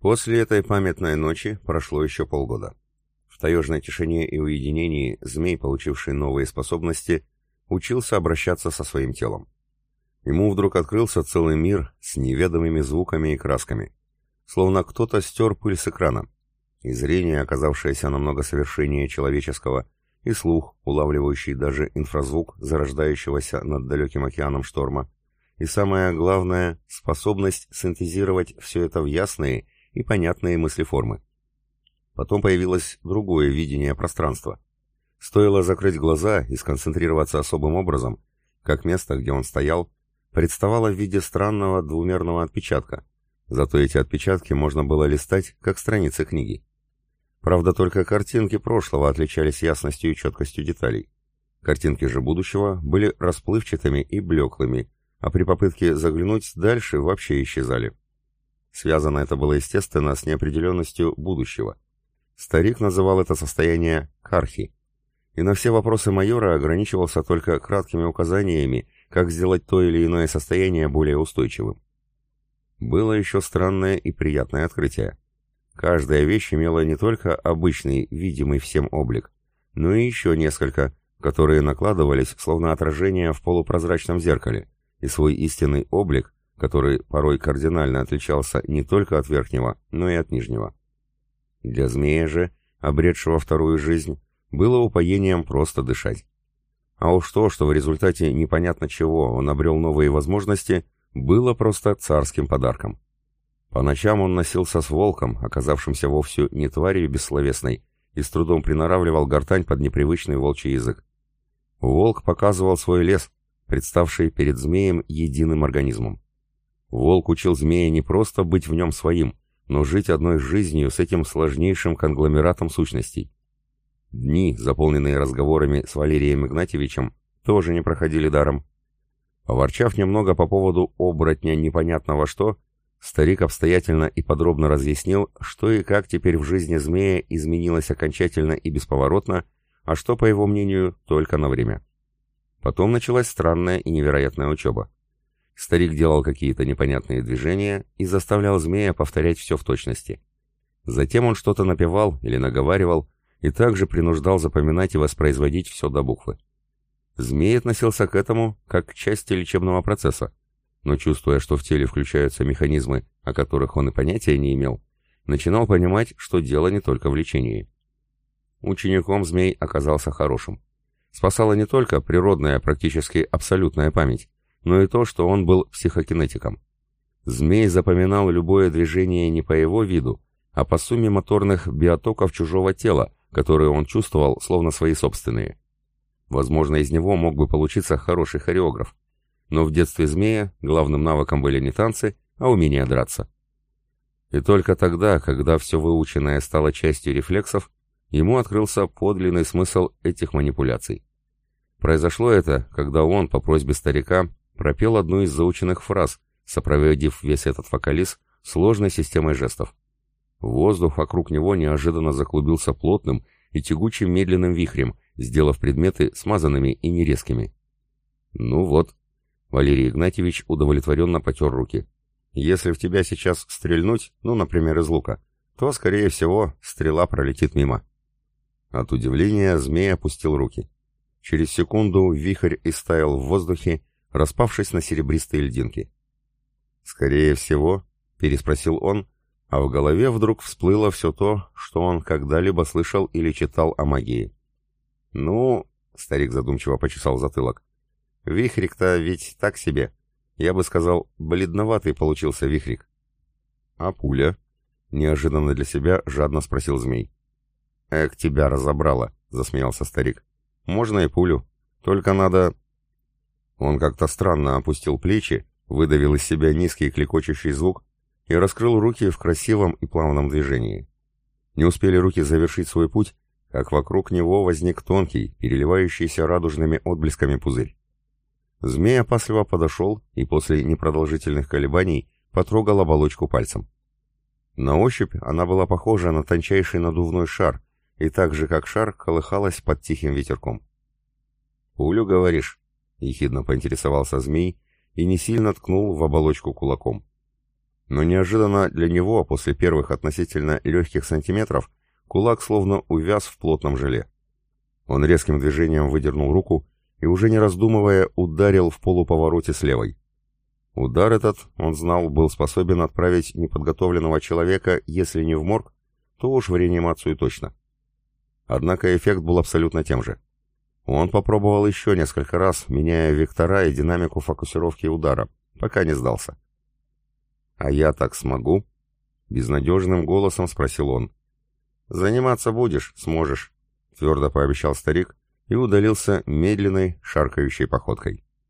После этой памятной ночи прошло еще полгода. В таежной тишине и уединении змей, получивший новые способности, учился обращаться со своим телом. Ему вдруг открылся целый мир с неведомыми звуками и красками. Словно кто-то стер пыль с экрана. И зрение, оказавшееся намного совершеннее человеческого, и слух, улавливающий даже инфразвук зарождающегося над далеким океаном шторма, и самое главное, способность синтезировать все это в ясные и понятные мыслеформы. Потом появилось другое видение пространства. Стоило закрыть глаза и сконцентрироваться особым образом, как место, где он стоял, представало в виде странного двумерного отпечатка, зато эти отпечатки можно было листать, как страницы книги. Правда, только картинки прошлого отличались ясностью и четкостью деталей. Картинки же будущего были расплывчатыми и блеклыми, а при попытке заглянуть дальше вообще исчезали. Связано это было, естественно, с неопределенностью будущего. Старик называл это состояние «кархи», и на все вопросы майора ограничивался только краткими указаниями, как сделать то или иное состояние более устойчивым. Было еще странное и приятное открытие. Каждая вещь имела не только обычный, видимый всем облик, но и еще несколько, которые накладывались словно отражение в полупрозрачном зеркале, и свой истинный облик, который порой кардинально отличался не только от верхнего, но и от нижнего. Для змея же, обретшего вторую жизнь, было упоением просто дышать. А уж то, что в результате непонятно чего он обрел новые возможности, было просто царским подарком. По ночам он носился с волком, оказавшимся вовсе не тварью бессловесной, и с трудом приноравливал гортань под непривычный волчий язык. Волк показывал свой лес, представший перед змеем единым организмом. Волк учил змея не просто быть в нем своим, но жить одной жизнью с этим сложнейшим конгломератом сущностей. Дни, заполненные разговорами с Валерием Игнатьевичем, тоже не проходили даром. Поворчав немного по поводу оборотня непонятного что, Старик обстоятельно и подробно разъяснил, что и как теперь в жизни змея изменилось окончательно и бесповоротно, а что, по его мнению, только на время. Потом началась странная и невероятная учеба. Старик делал какие-то непонятные движения и заставлял змея повторять все в точности. Затем он что-то напевал или наговаривал, и также принуждал запоминать и воспроизводить все до буквы. Змей относился к этому как к части лечебного процесса, но чувствуя, что в теле включаются механизмы, о которых он и понятия не имел, начинал понимать, что дело не только в лечении. Учеником змей оказался хорошим. Спасала не только природная, практически абсолютная память, но и то, что он был психокинетиком. Змей запоминал любое движение не по его виду, а по сумме моторных биотоков чужого тела, которые он чувствовал, словно свои собственные. Возможно, из него мог бы получиться хороший хореограф, но в детстве змея главным навыком были не танцы, а умение драться. И только тогда, когда все выученное стало частью рефлексов, ему открылся подлинный смысл этих манипуляций. Произошло это, когда он, по просьбе старика, пропел одну из заученных фраз, сопроводив весь этот вокализ сложной системой жестов. Воздух вокруг него неожиданно заклубился плотным и тягучим медленным вихрем, сделав предметы смазанными и нерезкими. Ну вот, Валерий Игнатьевич удовлетворенно потер руки. «Если в тебя сейчас стрельнуть, ну, например, из лука, то, скорее всего, стрела пролетит мимо». От удивления змей опустил руки. Через секунду вихрь истаял в воздухе, распавшись на серебристые льдинки. «Скорее всего», — переспросил он, а в голове вдруг всплыло все то, что он когда-либо слышал или читал о магии. «Ну...» — старик задумчиво почесал затылок. Вихрик-то ведь так себе. Я бы сказал, бледноватый получился вихрик. А пуля? Неожиданно для себя жадно спросил змей. Эк, тебя разобрало, засмеялся старик. Можно и пулю. Только надо... Он как-то странно опустил плечи, выдавил из себя низкий клекочущий звук и раскрыл руки в красивом и плавном движении. Не успели руки завершить свой путь, как вокруг него возник тонкий, переливающийся радужными отблесками пузырь. Змей опасливо подошел и после непродолжительных колебаний потрогал оболочку пальцем. На ощупь она была похожа на тончайший надувной шар, и так же, как шар, колыхалась под тихим ветерком. «Пулю, говоришь?» — ехидно поинтересовался змей и не сильно ткнул в оболочку кулаком. Но неожиданно для него, после первых относительно легких сантиметров, кулак словно увяз в плотном желе. Он резким движением выдернул руку и, уже не раздумывая, ударил в полуповороте с левой. Удар этот, он знал, был способен отправить неподготовленного человека, если не в морг, то уж в реанимацию точно. Однако эффект был абсолютно тем же. Он попробовал еще несколько раз, меняя вектора и динамику фокусировки удара, пока не сдался. «А я так смогу?» — безнадежным голосом спросил он. «Заниматься будешь, сможешь», — твердо пообещал старик и удалился медленной, шаркающей походкой.